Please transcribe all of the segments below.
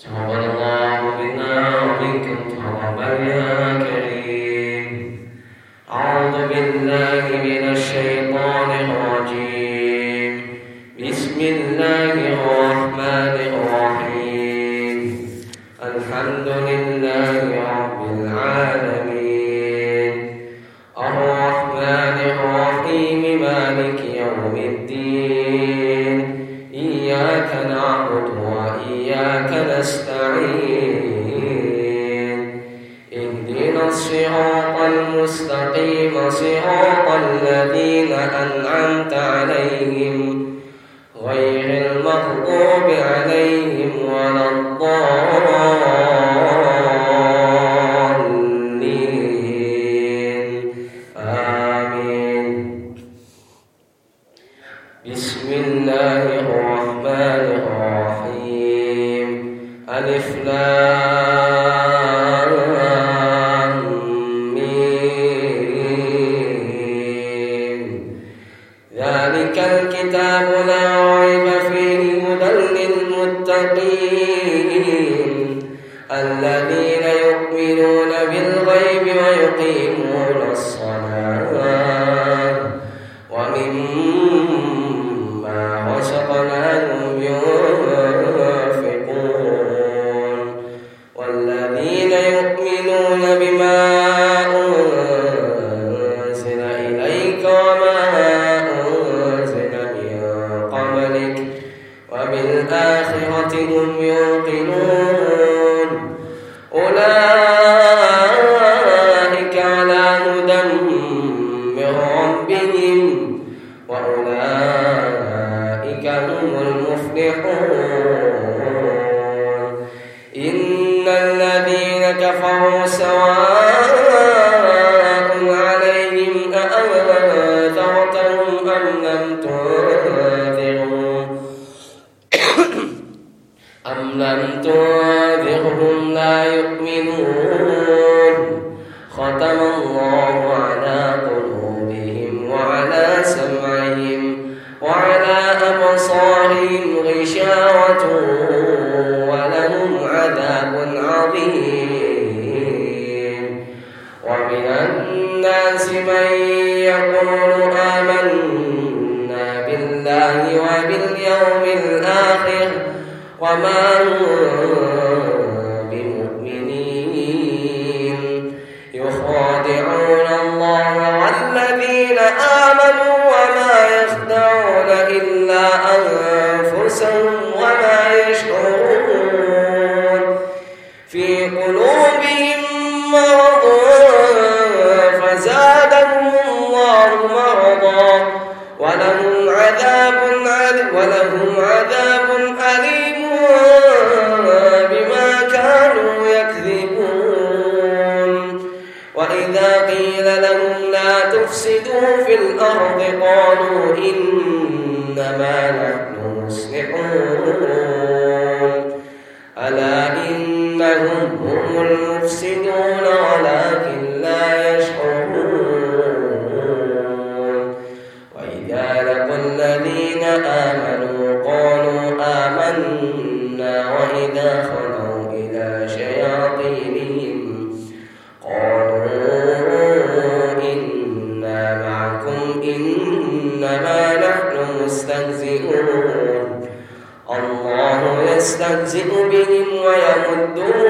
jawabannya, jawabannya, jawabannya. عليه هم المفلحون. إن الذين كفروا سواء عليهم أأنذرتهم أم لم تنذرهم؟ أم لم تنذرهم لا يؤمنون؟ آمنوا قالوا آمنا وإذا خلوا إلى شياطينهم قالوا إنا معكم إنما نحن مستهزئون. الله يستهزئ بهم ويمدون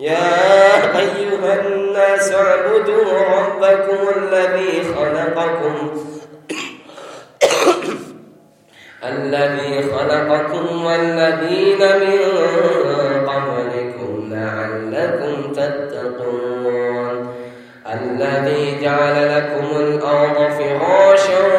يا أيها الناس اعبدوا ربكم الذي خلقكم الذي خلقكم والذين من قبلكم لعلكم تتقون. الذي جعل لكم الأرض فراشا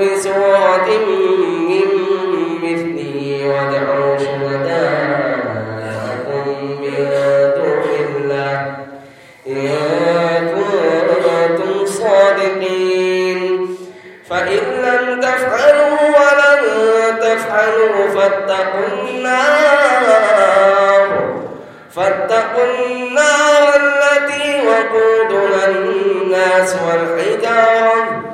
بسورة من مثله وادعوا شهداءكم من دون الله. إن كنتم صادقين. فإن لم تفعلوا ولن تفعلوا فاتقوا النار فاتقوا النار التي وقودها الناس والحجارة.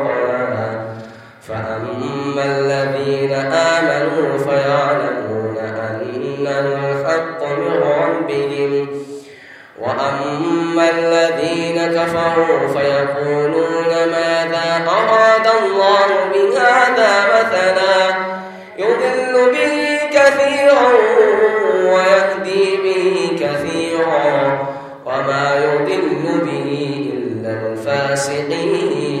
الفاسقين.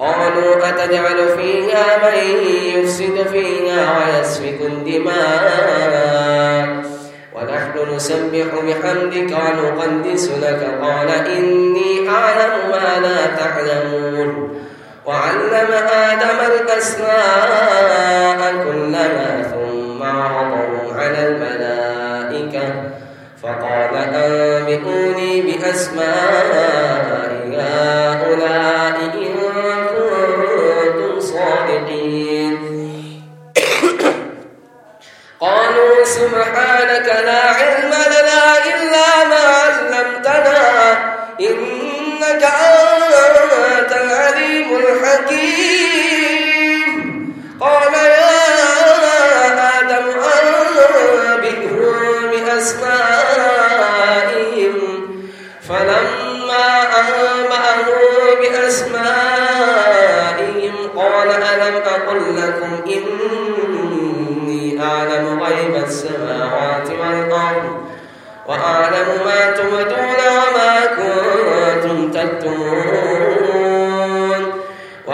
قالوا أتجعل فيها من يفسد فيها ويسفك الدماء ونحن نسبح بحمدك ونقدس لك. قال إني أعلم ما لا تعلمون. وعلم آدم الأسماء كلها ثم عرضهم على الملائكة. فقال أنبئوني بأسماء Aquí.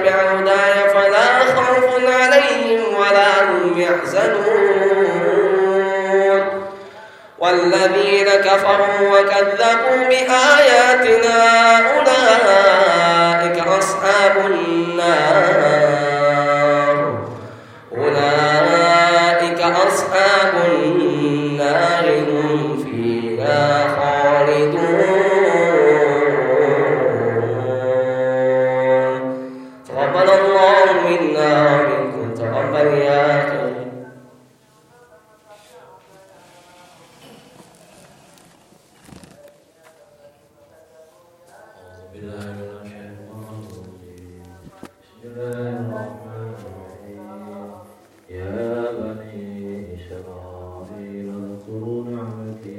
تبع هداي فلا خوف عليهم ولا هم يحزنون. والذين كفروا وكذبوا بآياتنا أولئك أصحاب النار.